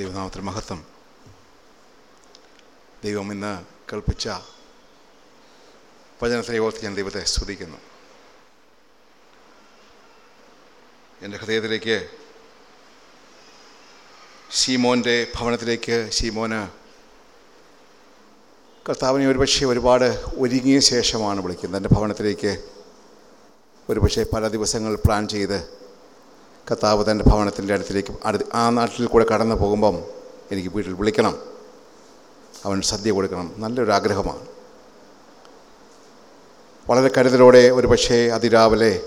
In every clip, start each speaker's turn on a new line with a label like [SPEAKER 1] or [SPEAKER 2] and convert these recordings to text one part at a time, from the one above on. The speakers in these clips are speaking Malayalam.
[SPEAKER 1] ദൈവനാമത്തിന് മഹത്വം. ദൈവം ഇന്ന് കേൾപ്പിച്ച വചനത്തിനെ ഓർത്ത് ഞാൻ ദൈവത്തെ സ്തുതിക്കുന്നു. എന്റെ ഹൃദയത്തിലേക്ക് ഷീമോന്റെ ഭവനത്തിലേക്ക് ഷീമോന് കർത്താവിനെ ഒരുപക്ഷെ ഒരുപാട് ഒരുങ്ങിയ ശേഷമാണ് വിളിക്കുന്നത്. എന്റെ ഭവനത്തിലേക്ക് ഒരുപക്ഷെ പല ദിവസങ്ങൾ പ്ലാൻ ചെയ്ത് കർത്താവ് തന്റെ ഭവനത്തിന്റെ അടുത്തിലേക്ക് അടുത്ത് ആ നാട്ടിൽ കൂടെ കടന്നു പോകുമ്പം എനിക്ക് വീട്ടിൽ വിളിക്കണം. അവൻ സദ്യ കൊടുക്കണം. നല്ലൊരു ആഗ്രഹമാണ്. വളരെ കരുതലോടെ ഒരു പക്ഷേ അതിരാവിലെ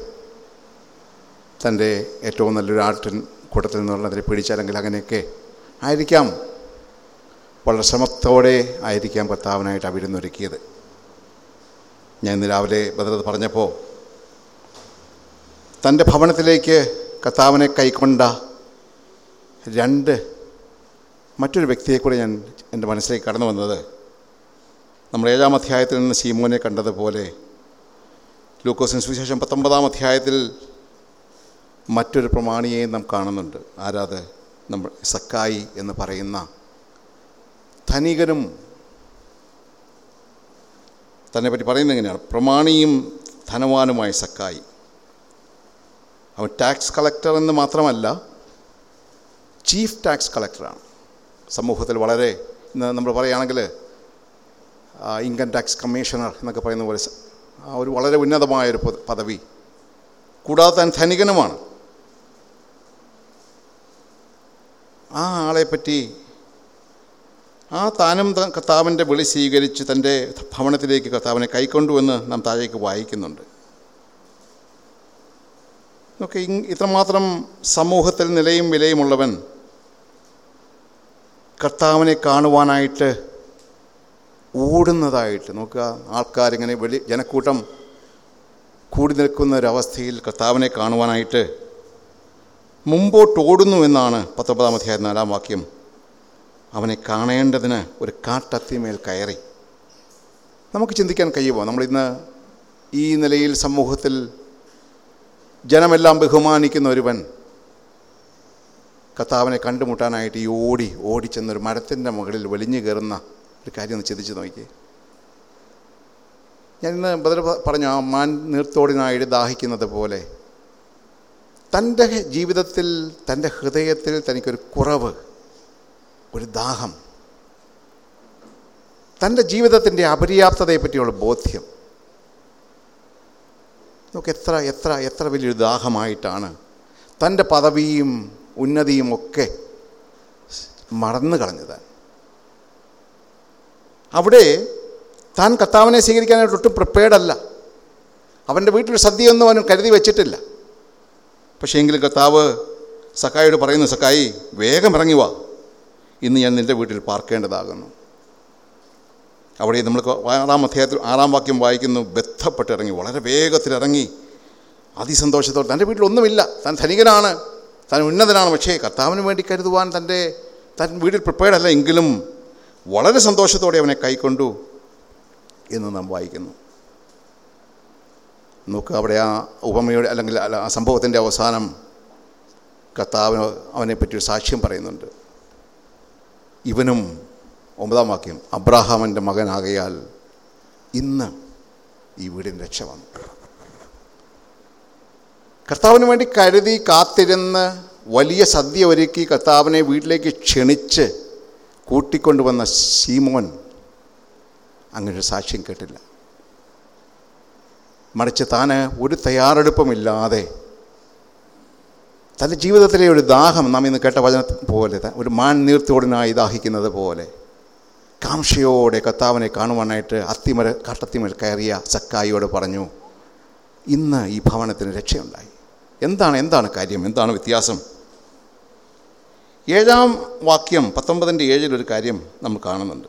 [SPEAKER 1] തന്റെ ഏറ്റവും നല്ലൊരു ആട്ടിൻ കൂട്ടത്തിൽ നിന്നുള്ളതിനെ പിടിച്ചല്ലെങ്കിൽ അങ്ങനെയൊക്കെ ആയിരിക്കാം. വളരെ ശ്രമത്തോടെ ആയിരിക്കാം കർത്താവിനായിട്ട് അവിരുന്നൊരുക്കിയത് ഞാൻ ഇന്ന് രാവിലെ ഭദ്രത പറഞ്ഞപ്പോൾ തന്റെ ഭവനത്തിലേക്ക് കർത്താവിനെ കൈക്കൊണ്ട രണ്ട് മറ്റൊരു വ്യക്തിയെക്കൂടെ ഞാൻ എന്റെ മനസ്സിലേക്ക് കടന്നു വന്നത്. നമ്മൾ ഏഴാം അധ്യായത്തിൽ നിന്ന് സീമോനെ കണ്ടതുപോലെ ലൂക്കോസിന് സുവിശേഷം പത്തൊമ്പതാം അധ്യായത്തിൽ മറ്റൊരു പ്രമാണിയെയും നാം കാണുന്നുണ്ട്. ആരാത്? നമ്മൾ സക്കായി എന്ന് പറയുന്ന ധനികനും തന്നെ പറ്റി പറയുന്നത് എങ്ങനെയാണ്? പ്രമാണിയും ധനവാനുമായ സക്കായി. അവൻ ടാക്സ് കളക്ടർ എന്ന് മാത്രമല്ല ചീഫ് ടാക്സ് കളക്ടറാണ് സമൂഹത്തിൽ വളരെ നമ്മൾ പറയുകയാണെങ്കിൽ ഇൻകം ടാക്സ് കമ്മീഷണർ എന്നൊക്കെ പറയുന്ന പോലെ ഒരു വളരെ ഉന്നതമായൊരു പദ- പദവി. കൂടാതെ താൻ ധനികനുമാണ്. ആ ആളെപ്പറ്റി ആ താനും കർത്താവിന്റെ വിളി സ്വീകരിച്ച് തന്റെ ഭവനത്തിലേക്ക് കർത്താവിനെ കൈക്കൊണ്ടുവെന്ന് നാം താഴേക്ക് വായിക്കുന്നുണ്ട്. ഒക്കെ ഇത്രമാത്രം സമൂഹത്തിൽ നിലയും വിലയുമുള്ളവൻ കർത്താവിനെ കാണുവാനായിട്ട് ഓടുന്നതായിട്ട് നോക്കുക. ആൾക്കാരിങ്ങനെ വെളി ജനക്കൂട്ടം കൂടി നിൽക്കുന്ന ഒരവസ്ഥയിൽ കർത്താവിനെ കാണുവാനായിട്ട് മുമ്പോട്ട് ഓടുന്നു എന്നാണ് പത്തൊമ്പതാം അധ്യായം നാലാം വാക്യം. അവനെ കാണേണ്ടതിന് ഒരു കാട്ടത്തിമേൽ കയറി. നമുക്ക് ചിന്തിക്കാൻ കഴിയുമോ? നമ്മളിന്ന് ഈ നിലയിൽ സമൂഹത്തിൽ ജനമെല്ലാം ബഹുമാനിക്കുന്ന ഒരുവൻ കർത്താവിനെ കണ്ടുമുട്ടാനായിട്ട് ഈ ഓടി ഓടിച്ചെന്നൊരു മരത്തിന്റെ മുകളിൽ വലിഞ്ഞു കയറുന്ന ഒരു കാര്യം ഒന്ന് ചിന്തിച്ച് നോക്കിയേ. ഞാൻ ഇന്ന് ബദൽ പറഞ്ഞു ആ മാൻ നീർത്തോടിനായിട്ട് ദാഹിക്കുന്നത് പോലെ തന്റെ ജീവിതത്തിൽ തന്റെ ഹൃദയത്തിൽ തനിക്കൊരു കുറവ് ഒരു ദാഹം തന്റെ ജീവിതത്തിന്റെ അപര്യാപ്തതയെപ്പറ്റിയുള്ള ബോധ്യം നമുക്ക് എത്ര എത്ര എത്ര വലിയൊരു ദാഹമായിട്ടാണ് തന്റെ പദവിയും ഉന്നതിയും ഒക്കെ മറന്നു കളഞ്ഞത്. അവിടെ താൻ കർത്താവിനെ സ്വീകരിക്കാനായിട്ട് ഒട്ടും പ്രിപ്പയർഡ് അല്ല. അവന്റെ വീട്ടിൽ സദ്യയൊന്നും അവൻ കരുതി വെച്ചിട്ടില്ല. പക്ഷേ എങ്കിലും കർത്താവ് സക്കായിയോട് പറയുന്നു സക്കായി വേഗം ഇറങ്ങിവാ ഇന്ന് ഞാൻ നിന്റെ വീട്ടിൽ പാർക്കേണ്ടതാകുന്നു. അവിടെ നമ്മൾ ആറാം അധ്യായത്തിൽ ആറാം വാക്യം വായിക്കുന്നു. ബന്ധപ്പെട്ടിറങ്ങി വളരെ വേഗത്തിൽ ഇറങ്ങി അതിസന്തോഷത്തോടെ തന്റെ വീട്ടിലൊന്നുമില്ല താൻ ധനികനാണ്. താൻ ഉന്നതനാണ്. പക്ഷേ കർത്താവിന് വേണ്ടി കരുതുവാൻ തന്റെ തൻ വീട്ടിൽ പ്രിപ്പയർഡ് അല്ല എങ്കിലും വളരെ സന്തോഷത്തോടെ അവനെ കൈക്കൊണ്ടു എന്ന് നാം വായിക്കുന്നു. നോക്കുക അവിടെ ആ ഉപമയുടെ അല്ലെങ്കിൽ ആ സംഭവത്തിന്റെ അവസാനം കർത്താവിന് അവനെപ്പറ്റി ഒരു സാക്ഷ്യം പറയുന്നുണ്ട്. ഇവനും ഒമ്പതാം വാക്യം അബ്രാഹാമിന്റെ മകനാകയാൽ ഇന്ന് ഈ വീടിന് രക്ഷ വന്നു. കർത്താവിന് വേണ്ടി കരുതി കാത്തിരുന്ന് വലിയ സദ്യ ഒരുക്കി കർത്താവിനെ വീട്ടിലേക്ക് ക്ഷണിച്ച് കൂട്ടിക്കൊണ്ടുവന്ന സീമോൻ അങ്ങനൊരു സാക്ഷ്യം കേട്ടില്ല. മറിച്ച് താന് ഒരു തയ്യാറെടുപ്പുമില്ലാതെ തന്റെ ജീവിതത്തിലെ ഒരു ദാഹം നാം ഇന്ന് കേട്ട വചന പോലെ ഒരു മാൻ നീർത്തോടിനായി ദാഹിക്കുന്നത് പോലെ കാംക്ഷയോടെ കർത്താവിനെ കാണുവാനായിട്ട് അത്തിമര കാട്ടത്തിമേൽ കയറിയ സക്കായിയോട് പറഞ്ഞു ഇന്ന് ഈ ഭവനത്തിന് രക്ഷയുണ്ടായി. എന്താണ് എന്താണ് കാര്യം? എന്താണ് വ്യത്യാസം? ഏഴാം വാക്യം പത്തൊമ്പതിന്റെ ഏഴിലൊരു കാര്യം നമ്മൾ കാണുന്നുണ്ട്.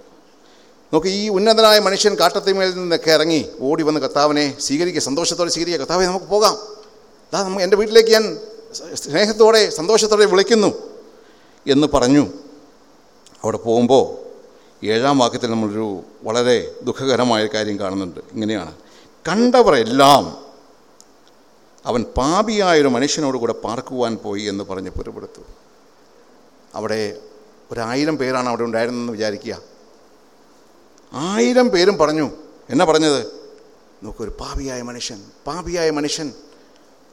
[SPEAKER 1] നോക്ക് ഈ ഉന്നതനായ മനുഷ്യൻ കാട്ടത്തിമേൽ നിന്നൊക്കെ ഇറങ്ങി ഓടി വന്ന് കർത്താവിനെ സ്വീകരിക്കുക സന്തോഷത്തോടെ സ്വീകരിക്കുക കർത്താവെ നമുക്ക് പോകാം. അതാ നമുക്ക് എന്റെ വീട്ടിലേക്ക് ഞാൻ സ്നേഹത്തോടെ സന്തോഷത്തോടെ വിളിക്കുന്നു എന്ന് പറഞ്ഞു. അവിടെ പോകുമ്പോൾ ഏഴാം വാക്യത്തിൽ നമ്മളൊരു വളരെ ദുഃഖകരമായ കാര്യം കാണുന്നുണ്ട്. ഇങ്ങനെയാണ്. കണ്ടവരെല്ലാം അവൻ പാപിയായൊരു മനുഷ്യനോട് കൂടെ പാർക്കുവാൻ പോയി എന്ന് പറഞ്ഞ് പുരപ്പെടുത്തു. അവിടെ ഒരായിരം പേരാണ് അവിടെ ഉണ്ടായിരുന്നതെന്ന് വിചാരിക്കുക. ആയിരം പേരും പറഞ്ഞു എന്നാ പറഞ്ഞത്? നോക്കൊരു പാപിയായ മനുഷ്യൻ പാപിയായ മനുഷ്യൻ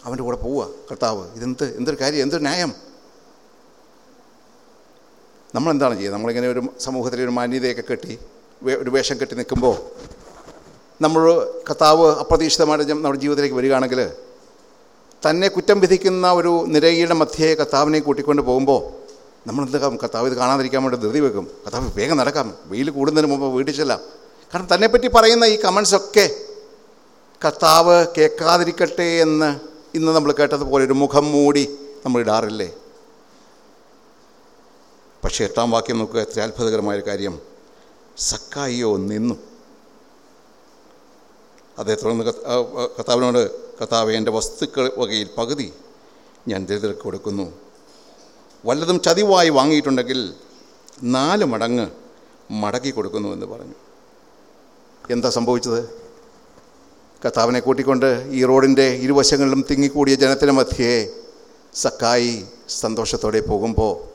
[SPEAKER 1] അവന്റെ കൂടെ പോവുക കർത്താവ്. ഇതെന്ത് എന്തൊരു കാര്യം എന്തൊരു ന്യായം. നമ്മളെന്താണ് ചെയ്യുക? നമ്മളിങ്ങനെ ഒരു സമൂഹത്തിൽ ഒരു മാന്യതയൊക്കെ കെട്ടി ഒരു വേഷം കെട്ടി നിൽക്കുമ്പോൾ നമ്മൾ കർത്താവ് അപ്രതീക്ഷിതമായിട്ട് നമ്മുടെ ജീവിതത്തിലേക്ക് വരികയാണെങ്കിൽ തന്നെ കുറ്റം വിധിക്കുന്ന ഒരു നിരയുടെ മധ്യേ കർത്താവിനെ കൂട്ടിക്കൊണ്ട് പോകുമ്പോൾ നമ്മൾ എന്താ കർത്താവ് ഇത് കാണാതിരിക്കാൻ വേണ്ടി ധൃതി വെക്കും. കർത്താവ് വേഗം നടക്കാം. വെയിൽ കൂടുന്നതിന് മുമ്പ് വീട്ടിൽ ചെല്ലാം. കാരണം തന്നെപ്പറ്റി പറയുന്ന ഈ കമൻസൊക്കെ കർത്താവ് കേൾക്കാതിരിക്കട്ടെ എന്ന് ഇന്ന് നമ്മൾ കേട്ടതുപോലെ ഒരു മുഖം മൂടി നമ്മൾ ഇടാറില്ലേ? പക്ഷേ എട്ടാം വാക്യം നോക്കുക എത്ര അത്ഭുതകരമായൊരു കാര്യം. സക്കായിയോ നിന്നു. അതേ തുടർന്ന് കർത്താവിനോട് കർത്താവ് എന്റെ വസ്തുക്കൾ വകയിൽ പകുതി ഞാൻ ദരിദ്രർക്ക് കൊടുക്കുന്നു. വല്ലതും ചതിവായി വാങ്ങിയിട്ടുണ്ടെങ്കിൽ നാല് മടങ്ങ് മടക്കി കൊടുക്കുന്നു എന്ന് പറഞ്ഞു. എന്താ സംഭവിച്ചത്? കർത്താവിനെ കൂട്ടിക്കൊണ്ട് ഈ റോഡിന്റെ ഇരുവശങ്ങളിലും തിങ്ങിക്കൂടിയ ജനത്തിന് മധ്യേ സക്കായി സന്തോഷത്തോടെ പോകുമ്പോൾ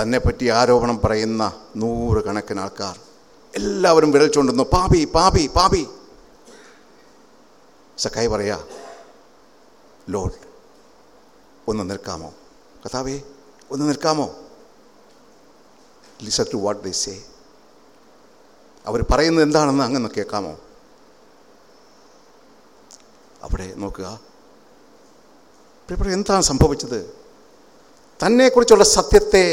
[SPEAKER 1] തന്നെപ്പറ്റി ആരോപണം പറയുന്ന നൂറുകണക്കിന് ആൾക്കാർ. എല്ലാവരും വിരൽ ചൂണ്ടുന്നു പാപി പാപി പാപി. സഖായി പറയാ ലോഡ് ഒന്ന് നിൽക്കാമോ? കഥാവേ ഒന്ന് നിൽക്കാമോ? Listen to what they say അവർ പറയുന്നത് എന്താണെന്ന് അങ്ങനെ കേൾക്കാമോ? അവിടെ നോക്കുക. എന്താണ് സംഭവിച്ചത്? തന്നെക്കുറിച്ചുള്ള സത്യത്തെ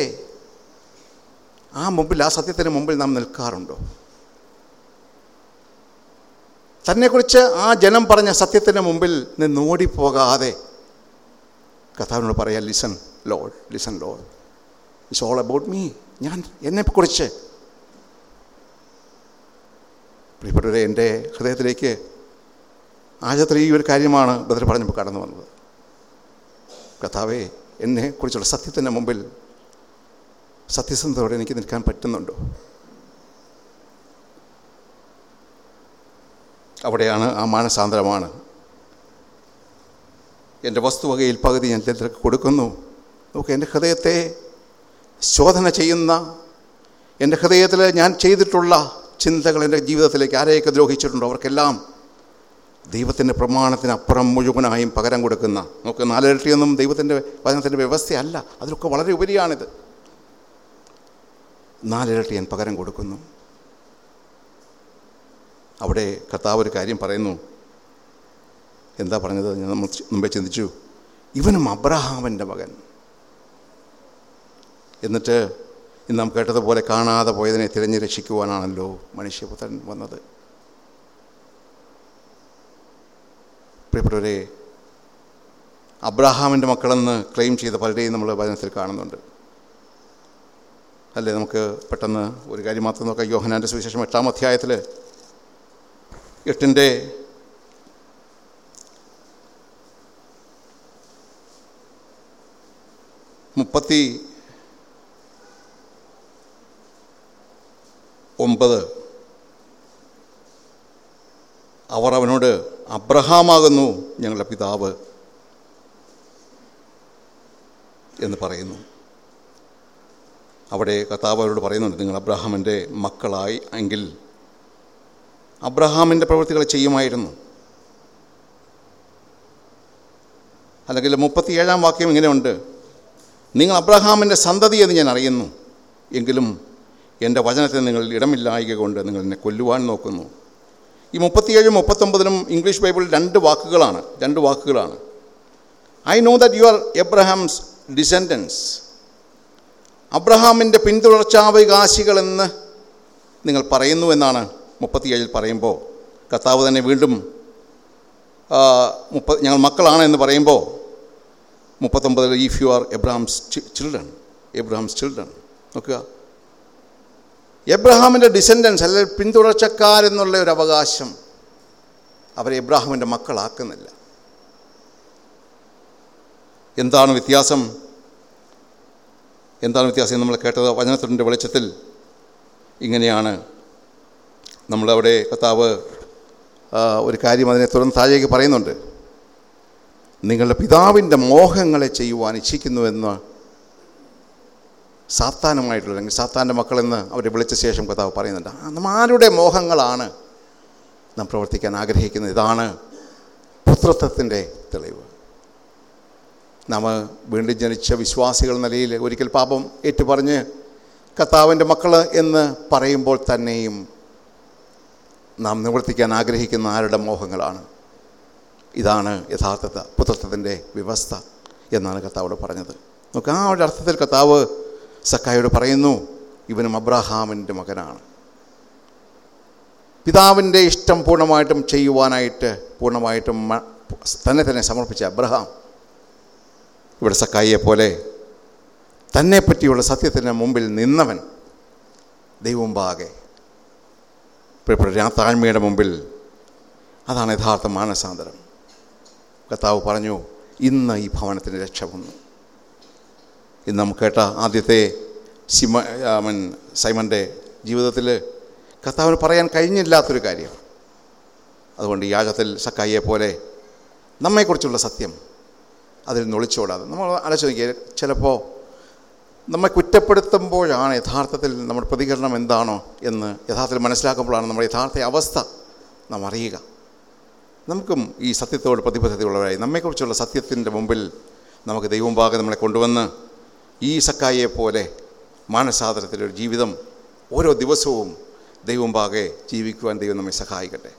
[SPEAKER 1] ആ മുമ്പിൽ ആ സത്യത്തിന് മുമ്പിൽ നാം നിൽക്കാറുണ്ടോ? തന്നെക്കുറിച്ച് ആ ജനം പറഞ്ഞ സത്യത്തിന് മുമ്പിൽ നിന്ന് ഓടിപ്പോകാതെ കഥാവിനോട് പറയാം listen lord listen lord it's all about me ഞാൻ എന്നെക്കുറിച്ച്. പ്രിയപ്പെട്ടവരെ എന്റെ ഹൃദയത്തിലേക്ക് ആചാരത്തിൽ ഈ ഒരു കാര്യമാണ് ബദർ പറഞ്ഞപ്പോൾ കടന്നു വന്നത്. കഥാവേ എന്നെക്കുറിച്ചുള്ള സത്യത്തിന്റെ മുമ്പിൽ സത്യസന്ധതയോടെ എനിക്ക് നിൽക്കാൻ പറ്റുന്നുണ്ടോ? അവിടെയാണ് ആ മാനസാന്തരമാണ്. എന്റെ വസ്തുവകയിൽ പകുതി ഞാൻ ദരിദ്രർക്ക് കൊടുക്കുന്നു. നോക്ക് എന്റെ ഹൃദയത്തെ ശോധന ചെയ്യുന്ന എന്റെ ഹൃദയത്തിൽ ഞാൻ ചെയ്തിട്ടുള്ള ചിന്തകൾ എന്റെ ജീവിതത്തിലേക്ക് ആരെയൊക്കെ ദ്രോഹിച്ചിട്ടുണ്ടോ? അവർക്കെല്ലാം ദൈവത്തിന്റെ പ്രമാണത്തിനപ്പുറം മുഴുവനായും പകരം കൊടുക്കുന്ന നമുക്ക് നാലിരട്ടിയൊന്നും ദൈവത്തിന്റെ വചനത്തിന്റെ വ്യവസ്ഥയല്ല. അതിലൊക്കെ വളരെ ഉപരിയാണിത്. നാലിരട്ടി ഞാൻ പകരം കൊടുക്കുന്നു. അവിടെ കർത്താവ് ഒരു കാര്യം പറയുന്നു. എന്താ പറഞ്ഞത്? ഞാൻ നമ്മൾ മുമ്പേ ചിന്തിച്ചു. ഇവനും അബ്രഹാമിന്റെ മകൻ. എന്നിട്ട് ഇന്ന് നാം കേട്ടതുപോലെ കാണാതെ പോയതിനെ തിരഞ്ഞു രക്ഷിക്കുവാനാണല്ലോ മനുഷ്യപുത്രൻ വന്നത്. പ്രിയപ്പെട്ടവരെ അബ്രഹാമിന്റെ മക്കളെന്ന് ക്ലെയിം ചെയ്ത പലരെയും നമ്മൾ വചനത്തിൽ കാണുന്നുണ്ട്. അല്ലേ? നമുക്ക് പെട്ടെന്ന് ഒരു കാര്യം മാത്രം നോക്കാം. യോഹനാന്റെ സുവിശേഷം എട്ടാം അധ്യായത്തിൽ എട്ടിന്റെ മുപ്പത്തി ഒമ്പത്. അവർ അവനോട് അബ്രഹാമാകുന്നു ഞങ്ങളുടെ പിതാവ് എന്ന് പറയുന്നു. അവിടെ കർത്താവ് അവരോട് പറയുന്നുണ്ട് നിങ്ങൾ അബ്രഹാമിന്റെ മക്കളായി എങ്കിൽ അബ്രഹാമിന്റെ പ്രവൃത്തികൾ ചെയ്യുമായിരുന്നു. അല്ലെങ്കിൽ മുപ്പത്തിയേഴാം വാക്യം ഇങ്ങനെയുണ്ട് നിങ്ങൾ അബ്രഹാമിന്റെ സന്തതി എന്ന് ഞാൻ അറിയുന്നു എങ്കിലും എന്റെ വചനത്തിൽ നിങ്ങൾ ഇടമില്ലായക കൊണ്ട് നിങ്ങൾ എന്നെ കൊല്ലുവാൻ നോക്കുന്നു. ഈ മുപ്പത്തിയേഴും മുപ്പത്തൊമ്പതിനും ഇംഗ്ലീഷ് ബൈബിളിൽ രണ്ട് വാക്കുകളാണ് രണ്ട് വാക്കുകളാണ്. I know that you are Abraham's descendants അബ്രഹാമിന്റെ പിന്തുടർച്ചാവകാശികളെന്ന് നിങ്ങൾ പറയുന്നു എന്നാണ് മുപ്പത്തിയേഴിൽ പറയുമ്പോൾ. കർത്താവ് തന്നെ വീണ്ടും മുപ്പ ഞങ്ങൾ മക്കളാണ് എന്ന് പറയുമ്പോൾ മുപ്പത്തൊമ്പതിൽ if you are Abraham's children Abraham's children നോക്കുക. എബ്രഹാമിന്റെ ഡിസെൻഡൻസ് അല്ലെങ്കിൽ പിന്തുടർച്ചക്കാരെന്നുള്ള ഒരു അവകാശം അവരെ എബ്രാഹിമിന്റെ മക്കളാക്കുന്നില്ല. എന്താണ് വ്യത്യാസം? എന്താണ് വ്യത്യാസം നമ്മൾ കേട്ടത്? വചനത്തിന്റെ വെളിച്ചത്തിൽ ഇങ്ങനെയാണ്. നമ്മളവിടെ കർത്താവ് ഒരു കാര്യം അതിനെ തുടർന്ന് താഴേക്ക് പറയുന്നുണ്ട്. നിങ്ങളുടെ പിതാവിന്റെ മോഹങ്ങളെ ചെയ്യുവാൻ ഇച്ഛിക്കുന്നുവെന്ന് സാത്താനമായിട്ടുള്ള അല്ലെങ്കിൽ സാത്താന്റെ മക്കളെന്ന് അവരെ വിളിച്ച ശേഷം കഥാവ് പറയുന്നുണ്ട്. നമ്മൾ നമ്മ ആരുടെ മോഹങ്ങളാണ് നാം പ്രവർത്തിക്കാൻ ആഗ്രഹിക്കുന്നത്? ഇതാണ് പുത്രത്വത്തിന്റെ തെളിവ്. നാം വീണ്ടും ജനിച്ച വിശ്വാസികൾ നിലയിൽ ഒരിക്കൽ പാപം ഏറ്റുപറഞ്ഞ് കർത്താവിന്റെ മക്കൾ എന്ന് പറയുമ്പോൾ തന്നെയും നാം നിവർത്തിക്കാൻ ആഗ്രഹിക്കുന്ന ആരുടെ മോഹങ്ങളാണ്? ഇതാണ് യഥാർത്ഥ പുത്രത്വത്തിന്റെ വ്യവസ്ഥ എന്നാണ് കർത്താവോട് പറഞ്ഞത്. നമുക്ക് ആ ഒരു അർത്ഥത്തിൽ കർത്താവ് സക്കായോട് പറയുന്നു ഇവനും അബ്രഹാമിന്റെ മകനാണ്. പിതാവിന്റെ ഇഷ്ടം പൂർണമായിട്ടും ചെയ്യുവാനായിട്ട് പൂർണമായിട്ടും തന്നെ തന്നെ സമർപ്പിച്ച അബ്രഹാം ഇവിടെ സക്കായിയെ പോലെ തന്നെ പറ്റിയുള്ള സത്യത്തിന് മുമ്പിൽ നിന്നവൻ ദൈവമുമ്പാകെ പ്രിയപ്പെട്ട താഴ്മയുടെ മുമ്പിൽ അതാണ് യഥാർത്ഥ മാനസാന്തരം. കർത്താവ് പറഞ്ഞു ഇന്ന് ഈ ഭവനത്തിന് രക്ഷ വന്നു. ഇന്ന് നമുക്ക് കേട്ട ആദ്യത്തെ സിമ അവൻ സൈമന്റെ ജീവിതത്തിൽ കർത്താവിന് പറയാൻ കഴിഞ്ഞില്ലാത്തൊരു കാര്യം. അതുകൊണ്ട് യാഗത്തിൽ സക്കായിയെ പോലെ നമ്മെക്കുറിച്ചുള്ള സത്യം അതിൽ നിന്ന് ഒളിച്ചോടാതെ നമ്മൾ ആലോചിച്ച് നോക്കിയാൽ ചിലപ്പോൾ നമ്മെ കുറ്റപ്പെടുത്തുമ്പോഴാണ് യഥാർത്ഥത്തിൽ നമ്മുടെ പ്രതികരണം എന്താണോ എന്ന് യഥാർത്ഥത്തിൽ മനസ്സിലാക്കുമ്പോഴാണ് നമ്മുടെ യഥാർത്ഥ അവസ്ഥ നാം അറിയുക. നമുക്കും ഈ സത്യത്തോട് പ്രതിബദ്ധതയുള്ളവരായി. നമ്മെക്കുറിച്ചുള്ള സത്യത്തിന്റെ മുമ്പിൽ നമുക്ക് ദൈവമുമ്പാകെ നമ്മളെ കൊണ്ടുവന്ന് ഈ സക്കായിയെ പോലെ മാനസാദരത്തിലൊരു ജീവിതം ഓരോ ദിവസവും ദൈവമുമ്പാകെ ജീവിക്കുവാൻ ദൈവം നമ്മെ സഹായിക്കട്ടെ.